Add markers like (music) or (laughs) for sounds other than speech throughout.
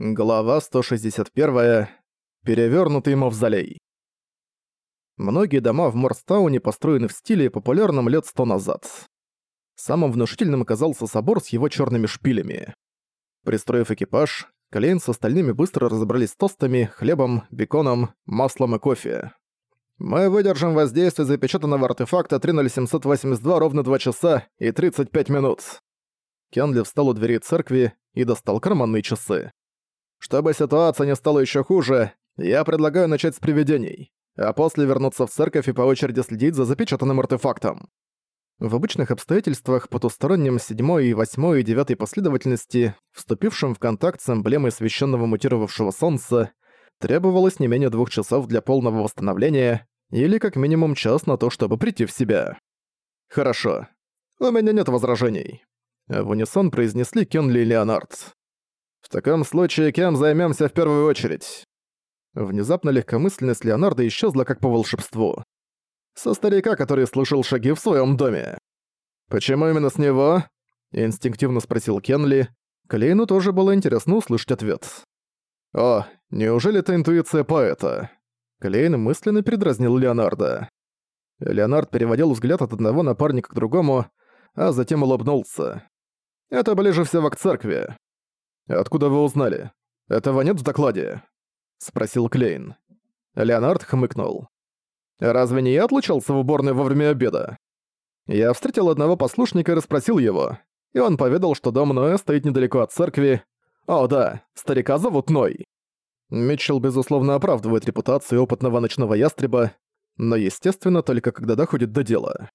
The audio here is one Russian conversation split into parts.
Глава 161. Перевернутый мавзолей. Многие дома в Морстауне построены в стиле, популярном лет сто назад. Самым внушительным оказался собор с его черными шпилями. Пристроив экипаж, Клейн с остальными быстро разобрались с тостами, хлебом, беконом, маслом и кофе. «Мы выдержим воздействие запечатанного артефакта 30782 ровно 2 часа и 35 минут». Кенли встал у двери церкви и достал карманные часы. Чтобы ситуация не стала еще хуже, я предлагаю начать с привидений, а после вернуться в церковь и по очереди следить за запечатанным артефактом. В обычных обстоятельствах потустороннем седьмой и восьмой и девятой последовательности, вступившим в контакт с эмблемой священного мутировавшего солнца, требовалось не менее двух часов для полного восстановления или как минимум час на то, чтобы прийти в себя. «Хорошо. У меня нет возражений», — в унисон произнесли Кенли и Леонард. В таком случае кем займемся в первую очередь? Внезапно легкомысленность Леонардо исчезла как по волшебству. Со старика, который слышал шаги в своем доме. «Почему именно с него?» – инстинктивно спросил Кенли. Клейну тоже было интересно услышать ответ. «О, неужели это интуиция поэта?» Клейн мысленно передразнил Леонардо. Леонард переводил взгляд от одного напарника к другому, а затем улыбнулся. «Это ближе всего к церкви. «Откуда вы узнали? Этого нет в докладе?» — спросил Клейн. Леонард хмыкнул. «Разве не я отлучался в уборной во время обеда?» Я встретил одного послушника и расспросил его, и он поведал, что дом Ноя стоит недалеко от церкви. О да, старика зовут Ной. Митчелл, безусловно, оправдывает репутацию опытного ночного ястреба, но, естественно, только когда доходит до дела.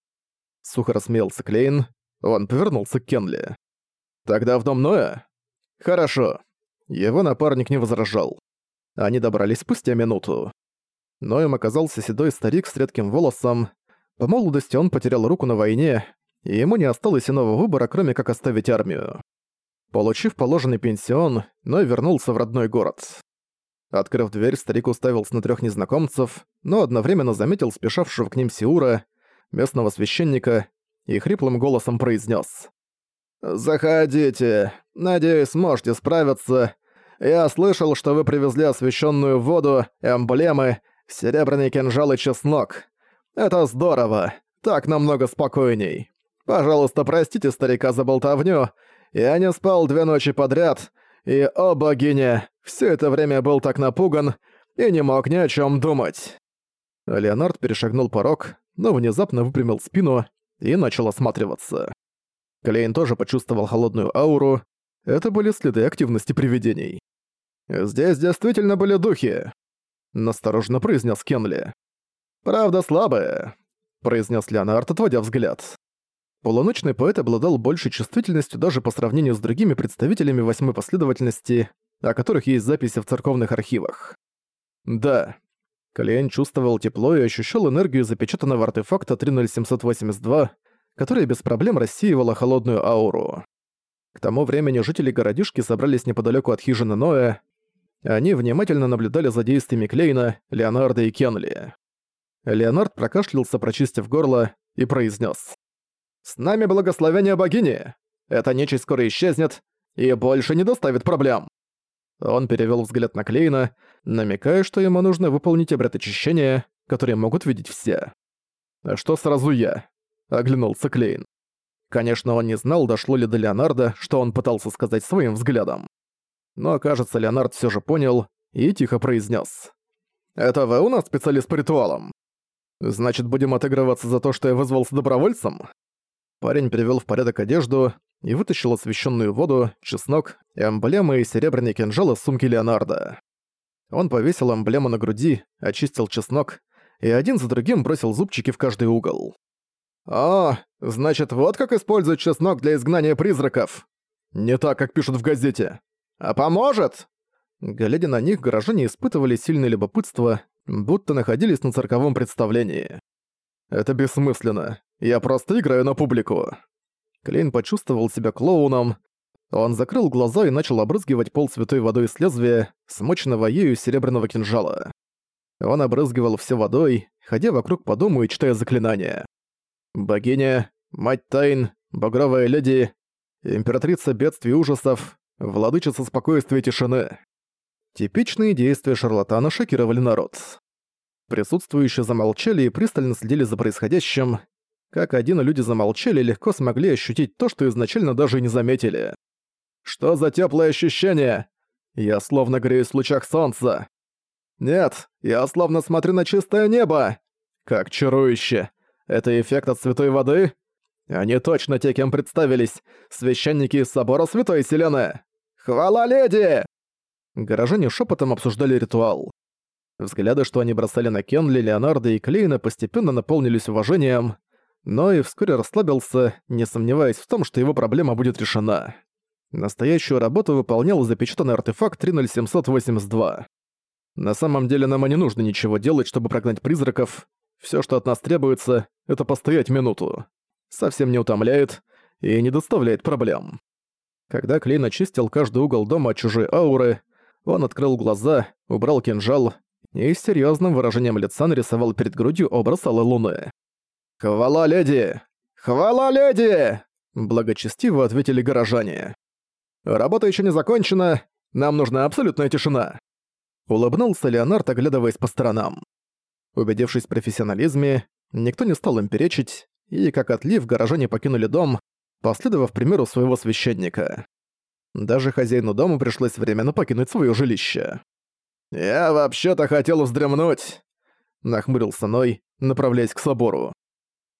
Сухо рассмеялся Клейн, он повернулся к Кенли. «Тогда в дом Ноя?» «Хорошо». Его напарник не возражал. Они добрались спустя минуту. Но им оказался седой старик с редким волосом. По молодости он потерял руку на войне, и ему не осталось иного выбора, кроме как оставить армию. Получив положенный пенсион, Ной вернулся в родной город. Открыв дверь, старик уставился на трех незнакомцев, но одновременно заметил спешавшего к ним Сиура, местного священника, и хриплым голосом произнес: «Заходите. Надеюсь, сможете справиться. Я слышал, что вы привезли освященную воду, эмблемы, серебряный кинжал и чеснок. Это здорово. Так намного спокойней. Пожалуйста, простите старика за болтовню. Я не спал две ночи подряд, и, о богиня, все это время был так напуган и не мог ни о чем думать». Леонард перешагнул порог, но внезапно выпрямил спину и начал осматриваться. Клейн тоже почувствовал холодную ауру. Это были следы активности привидений. «Здесь действительно были духи», — настороженно произнес Кенли. «Правда слабая», — произнес Леонард, отводя взгляд. Полуночный поэт обладал большей чувствительностью даже по сравнению с другими представителями восьмой последовательности, о которых есть записи в церковных архивах. Да, Калиэн чувствовал тепло и ощущал энергию запечатанного артефакта 30782, которая без проблем рассеивала холодную ауру. К тому времени жители городишки собрались неподалеку от хижины Ноя. Они внимательно наблюдали за действиями Клейна, Леонарда и Кенли. Леонард прокашлялся, прочистив горло, и произнес: «С нами благословение богини! Эта нечисть скоро исчезнет и больше не доставит проблем!» Он перевел взгляд на Клейна, намекая, что ему нужно выполнить обряд очищения, который могут видеть все. «А что сразу я?» Оглянулся Клейн. Конечно, он не знал, дошло ли до Леонарда, что он пытался сказать своим взглядом. Но, кажется, Леонард все же понял и тихо произнес: «Это вы у нас специалист по ритуалам? Значит, будем отыгрываться за то, что я вызвался добровольцем?» Парень привел в порядок одежду и вытащил освещенную воду, чеснок, эмблемы и серебряный кинжал из сумки Леонарда. Он повесил эмблему на груди, очистил чеснок и один за другим бросил зубчики в каждый угол. «О, значит, вот как используют чеснок для изгнания призраков. Не так, как пишут в газете. А поможет?» Глядя на них, горожане испытывали сильное любопытство, будто находились на цирковом представлении. «Это бессмысленно. Я просто играю на публику». Клейн почувствовал себя клоуном. Он закрыл глаза и начал обрызгивать пол святой водой с лезвия, смоченного ею серебряного кинжала. Он обрызгивал все водой, ходя вокруг по дому и читая заклинания. Богиня, мать тайн, багровая леди, императрица бедствий и ужасов, владычица спокойствия и тишины. Типичные действия шарлатана шокировали народ. Присутствующие замолчали и пристально следили за происходящим. Как один люди замолчали легко смогли ощутить то, что изначально даже и не заметили. «Что за теплое ощущение? Я словно греюсь в лучах солнца. Нет, я словно смотрю на чистое небо. Как чарующе. Это эффект от святой воды? Они точно те, кем представились. Священники из собора Святой Селены. Хвала леди! Горожане шепотом обсуждали ритуал. Взгляды, что они бросали на Кенли, Леонардо и Клейна, постепенно наполнились уважением, но и вскоре расслабился, не сомневаясь в том, что его проблема будет решена. Настоящую работу выполнял запечатанный артефакт 30782. На самом деле нам и не нужно ничего делать, чтобы прогнать призраков. Все, что от нас требуется, это постоять минуту. Совсем не утомляет и не доставляет проблем. Когда Клейн очистил каждый угол дома от чужой ауры, он открыл глаза, убрал кинжал и с серьёзным выражением лица нарисовал перед грудью образ Алой Луны. «Хвала, леди! Хвала, леди!» Благочестиво ответили горожане. «Работа ещё не закончена, нам нужна абсолютная тишина». Улыбнулся Леонард, оглядываясь по сторонам. Убедившись в профессионализме, никто не стал им перечить, и, как отлив, горожане покинули дом, последовав примеру своего священника. Даже хозяину дома пришлось временно покинуть своё жилище. «Я вообще-то хотел вздремнуть», — нахмурился Ной, направляясь к собору.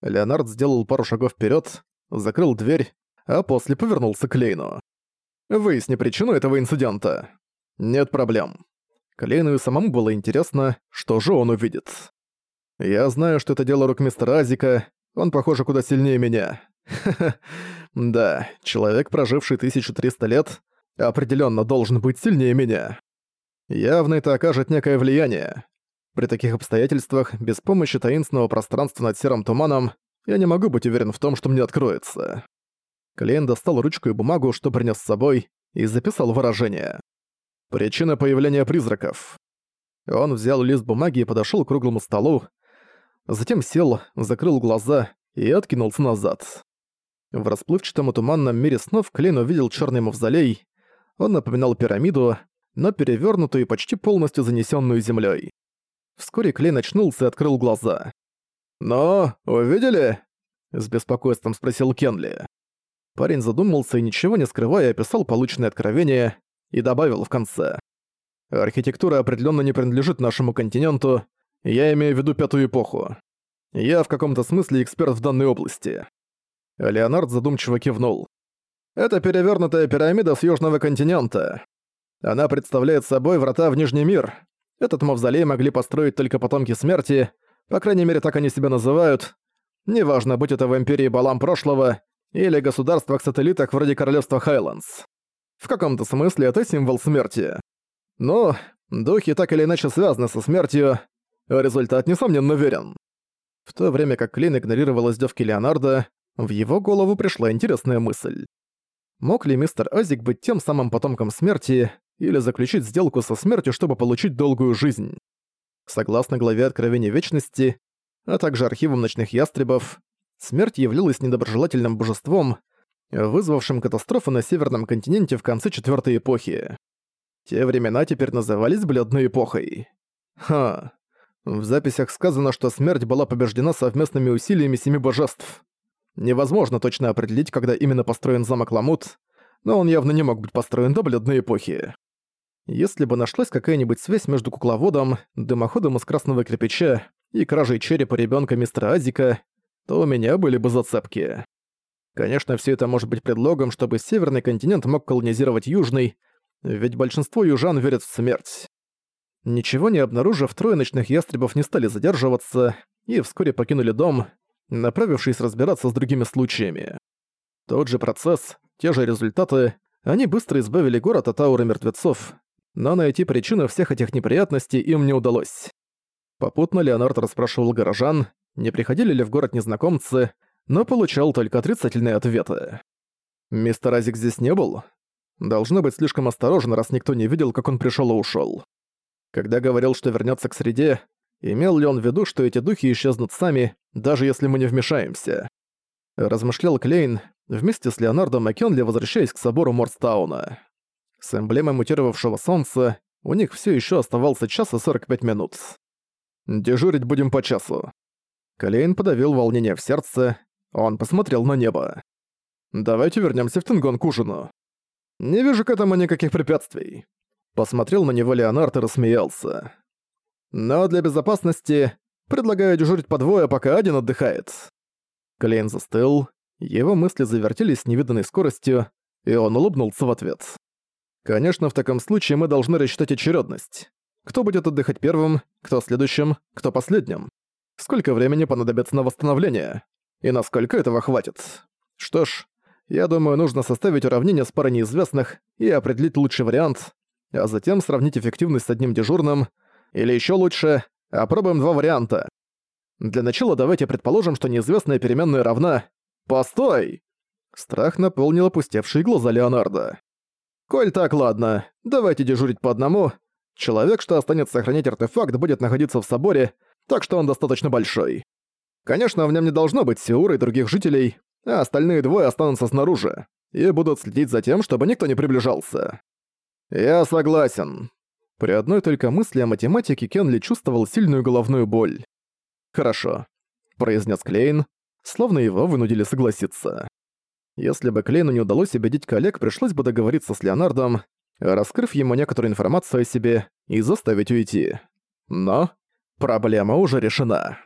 Леонард сделал пару шагов вперед, закрыл дверь, а после повернулся к Лейну. «Выясни причину этого инцидента». «Нет проблем». Клейну и самому было интересно, что же он увидит. «Я знаю, что это дело рук мистера Азика, он, похоже, куда сильнее меня. (laughs) Да, человек, проживший 1300 лет, определенно должен быть сильнее меня. Явно это окажет некое влияние. При таких обстоятельствах, без помощи таинственного пространства над серым туманом, я не могу быть уверен в том, что мне откроется. Клиент достал ручку и бумагу, что принес с собой, и записал выражение. Причина появления призраков. Он взял лист бумаги и подошел к круглому столу, затем сел, закрыл глаза и откинулся назад. В расплывчатом и туманном мире снов Клейн увидел черный мавзолей. Он напоминал пирамиду, но перевернутую и почти полностью занесенную землей. Вскоре Клейн очнулся и открыл глаза. «Но, увидели?» — с беспокойством спросил Кенли. Парень задумался и, ничего не скрывая, описал полученное откровение и добавил в конце. «Архитектура определенно не принадлежит нашему континенту, я имею в виду пятую эпоху. Я в каком-то смысле эксперт в данной области. Леонард задумчиво кивнул. Это перевернутая пирамида с южного континента. Она представляет собой врата в Нижний мир. Этот мавзолей могли построить только потомки смерти, по крайней мере, так они себя называют. Неважно, будь это в Империи Балам прошлого или государствах-сателлитах вроде Королевства Хайландс. В каком-то смысле это символ смерти. Но духи так или иначе связаны со смертью, результат, несомненно, верен. В то время как Клейн игнорировал издевки Леонардо, в его голову пришла интересная мысль. Мог ли мистер Азик быть тем самым потомком смерти или заключить сделку со смертью, чтобы получить долгую жизнь? Согласно главе Откровения Вечности, а также архивам Ночных Ястребов, смерть являлась недоброжелательным божеством, вызвавшим катастрофу на Северном континенте в конце Четвёртой эпохи. Те времена теперь назывались Бледной эпохой. Ха, в записях сказано, что смерть была побеждена совместными усилиями семи божеств. Невозможно точно определить, когда именно построен замок Ламут, но он явно не мог быть построен до бледной эпохи. Если бы нашлась какая-нибудь связь между кукловодом, дымоходом из красного кирпича и кражей черепа ребенка мистера Азика, то у меня были бы зацепки. Конечно, все это может быть предлогом, чтобы северный континент мог колонизировать южный, ведь большинство южан верят в смерть. Ничего не обнаружив, трое ночных ястребов не стали задерживаться и вскоре покинули дом, направившись разбираться с другими случаями. Тот же процесс, те же результаты, они быстро избавили город от ауры мертвецов, но найти причину всех этих неприятностей им не удалось. Попутно Леонард расспрашивал горожан, не приходили ли в город незнакомцы, но получал только отрицательные ответы. «Мистер Азик здесь не был?» Должно быть слишком осторожен, раз никто не видел, как он пришел и ушел. Когда говорил, что вернется к среде, имел ли он в виду, что эти духи исчезнут сами, даже если мы не вмешаемся? Размышлял Клейн, вместе с Леонардо Маккенли возвращаясь к собору Морстауна. С эмблемой мутировавшего солнца У них все еще оставался час и 45 минут. Дежурить будем по часу. Клейн подавил волнение в сердце. Он посмотрел на небо. Давайте вернемся в Тенгон к ужину. Не вижу к этому никаких препятствий. Посмотрел на него Леонард и рассмеялся. Но для безопасности предлагаю дежурить по двое, пока один отдыхает. Клейн застыл, его мысли завертелись с невиданной скоростью, и он улыбнулся в ответ. Конечно, в таком случае мы должны рассчитать очередность. Кто будет отдыхать первым, кто следующим, кто последним. Сколько времени понадобится на восстановление? И насколько этого хватит? Что ж, я думаю, нужно составить уравнение с парой неизвестных и определить лучший вариант, а затем сравнить эффективность с одним дежурным, или еще лучше, опробуем два варианта. Для начала давайте предположим, что неизвестная переменная равна... Постой! Страх наполнил опустевшие глаза Леонардо. «Коль так, ладно, давайте дежурить по одному. Человек, что останется сохранять артефакт, будет находиться в соборе, так что он достаточно большой. Конечно, в нем не должно быть Сеура и других жителей, а остальные двое останутся снаружи и будут следить за тем, чтобы никто не приближался. Я согласен. При одной только мысли о математике Кенли чувствовал сильную головную боль. «Хорошо», — произнес Клейн, словно его вынудили согласиться. Если бы Клейну не удалось убедить коллег, пришлось бы договориться с Леонардом, раскрыв ему некоторую информацию о себе и заставить уйти. Но проблема уже решена.